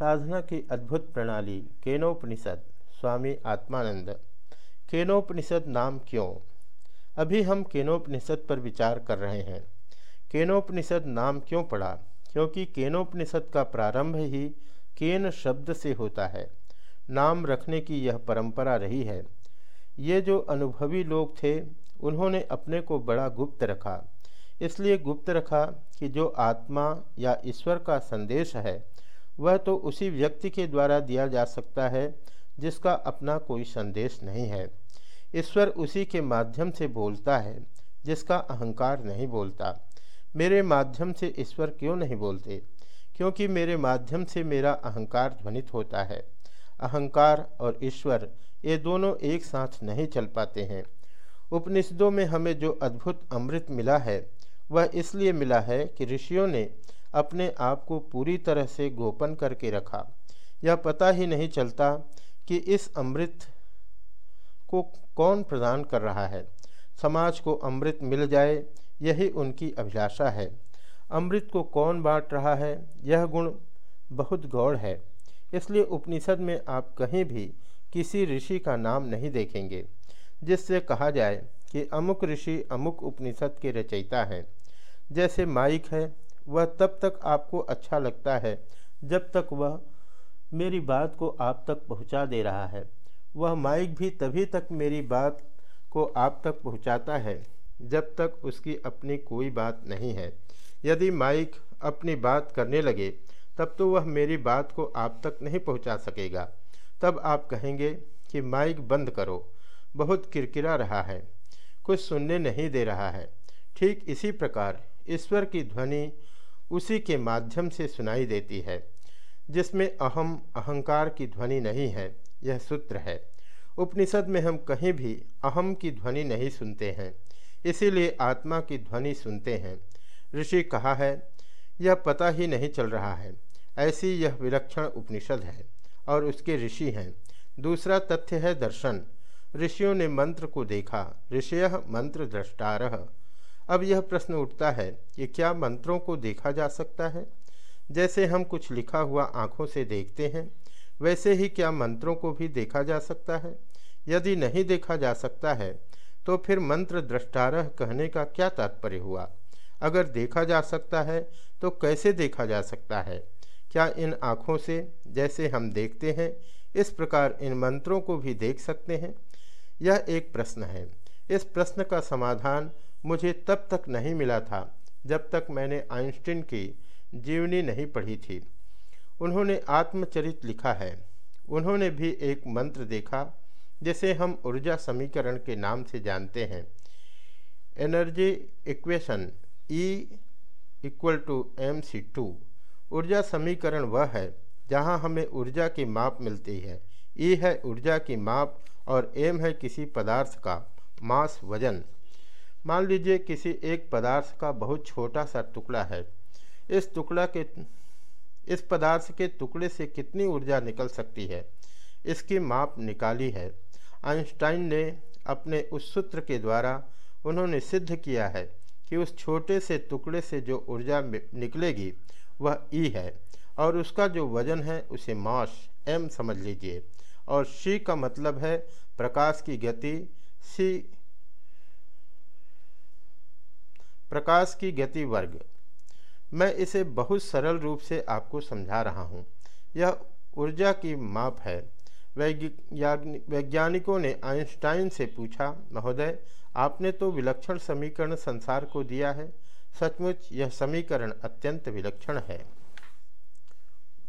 साधना की अद्भुत प्रणाली, केनोपनिषद, स्वामी आत्मानंद। केनोपनिषद नाम क्यों? अभी हम केनोपनिषद पर विचार कर रहे हैं। केनोपनिषद नाम क्यों पड़ा? क्योंकि केनोपनिषद का प्रारंभ ही केन शब्द से होता है। नाम रखने की यह परंपरा रही है। ये जो अनुभवी लोग थे, उन्होंने अपने को बड़ा गुप्त रखा। इसलिए गुप्त रखा कि जो आत्मा या ईश्वर का संदेश है वह तो उसी व्यक्ति के द्वारा दिया जा सकता है, जिसका अपना कोई संदेश नहीं है। ईश्वर उसी के माध्यम से बोलता है, जिसका अहंकार नहीं बोलता। मेरे माध्यम से ईश्वर क्यों नहीं बोलते? क्योंकि मेरे माध्यम से मेरा अहंकार ध्वनित होता है। अहंकार और ईश्वर, ये दोनों एक साथ नहीं चल पाते हैं। उपनिषदों में हमें जो अद्भुत अमृत मिला है, वह इसलिए मिला है कि ऋषियों ने अपने आप को पूरी तरह से गोपन करके रखा। यह पता ही नहीं चलता कि इस अमृत को कौन प्रदान कर रहा है। समाज को अमृत मिल जाए, यही उनकी अभिलाषा है। अमृत को कौन बांट रहा है, यह गुण बहुत गौड़ है। इसलिए उपनिषद में आप कहीं भी किसी ऋषि का नाम नहीं देखेंगे, जिससे कहा जाए कि अमुक ऋषि अमुक उपनिषद के रचयिता हैं। जैसे माइक है वह तब तक आपको अच्छा लगता है, जब तक वह मेरी बात को आप तक पहुँचा दे रहा है। वह माइक भी तभी तक मेरी बात को आप तक पहुंचाता है, जब तक उसकी अपनी कोई बात नहीं है। यदि माइक अपनी बात करने लगे, तब तो वह मेरी बात को आप तक नहीं पहुँचा सकेगा। तब आप कहेंगे कि माइक बंद करो, बहुत किरकिरा रहा है, कुछ सुनने नहीं दे रहा है। ठीक इसी प्रकार ईश्वर की ध्वनि उसी के माध्यम से सुनाई देती है, जिसमें अहम अहंकार की ध्वनि नहीं है, यह सूत्र है। उपनिषद में हम कहीं भी अहम की ध्वनि नहीं सुनते हैं, इसीलिए आत्मा की ध्वनि सुनते हैं। ऋषि कहा है, यह पता ही नहीं चल रहा है, ऐसी यह विलक्षण उपनिषद है, और उसके ऋषि हैं। दूसरा तथ्य है दर्शन। ऋषियों ने मंत्र को देखा, ऋषय मंत्र द्रष्टारह अब यह प्रश्न उठता है कि क्या मंत्रों को देखा जा सकता है? जैसे हम कुछ लिखा हुआ आँखों से देखते हैं, वैसे ही क्या मंत्रों को भी देखा जा सकता है? यदि नहीं देखा जा सकता है तो फिर मंत्र दृष्टारह कहने का क्या तात्पर्य हुआ? अगर देखा जा सकता है तो कैसे देखा जा सकता है? क्या इन आँखों से, जैसे हम देखते हैं, इस प्रकार इन मंत्रों को भी देख सकते हैं? यह एक प्रश्न है। इस प्रश्न का समाधान मुझे तब तक नहीं मिला था जब तक मैंने आइंस्टीन की जीवनी नहीं पढ़ी थी। उन्होंने आत्मचरित लिखा है। उन्होंने भी एक मंत्र देखा, जिसे हम ऊर्जा समीकरण के नाम से जानते हैं। Energy equation E equal to M C two ऊर्जा समीकरण वह है, जहाँ हमें ऊर्जा की माप मिलती है। ई है ऊर्जा की माप और एम है किसी पदार्थ का, मास, वज़न। मान लीजिए किसी एक पदार्थ का बहुत छोटा सा टुकड़ा है। इस टुकड़ा के, इस पदार्थ के टुकड़े से कितनी ऊर्जा निकल सकती है? इसकी माप निकाली है। आइंस्टाइन ने अपने उस सूत्र के द्वारा उन्होंने सिद्ध किया है कि उस छोटे से टुकड़े से जो ऊर्जा निकलेगी, वह ई है और उसका जो वज़न है उसे मास एम समझ लीजिए। और शी का मतलब है प्रकाश की गति सी प्रकाश की गति वर्ग। मैं इसे बहुत सरल रूप से आपको समझा रहा हूँ। यह ऊर्जा की माप है। वैज्ञानिकों ने आइंस्टाइन से पूछा, महोदय, आपने तो विलक्षण समीकरण संसार को दिया है। सचमुच यह समीकरण अत्यंत विलक्षण है।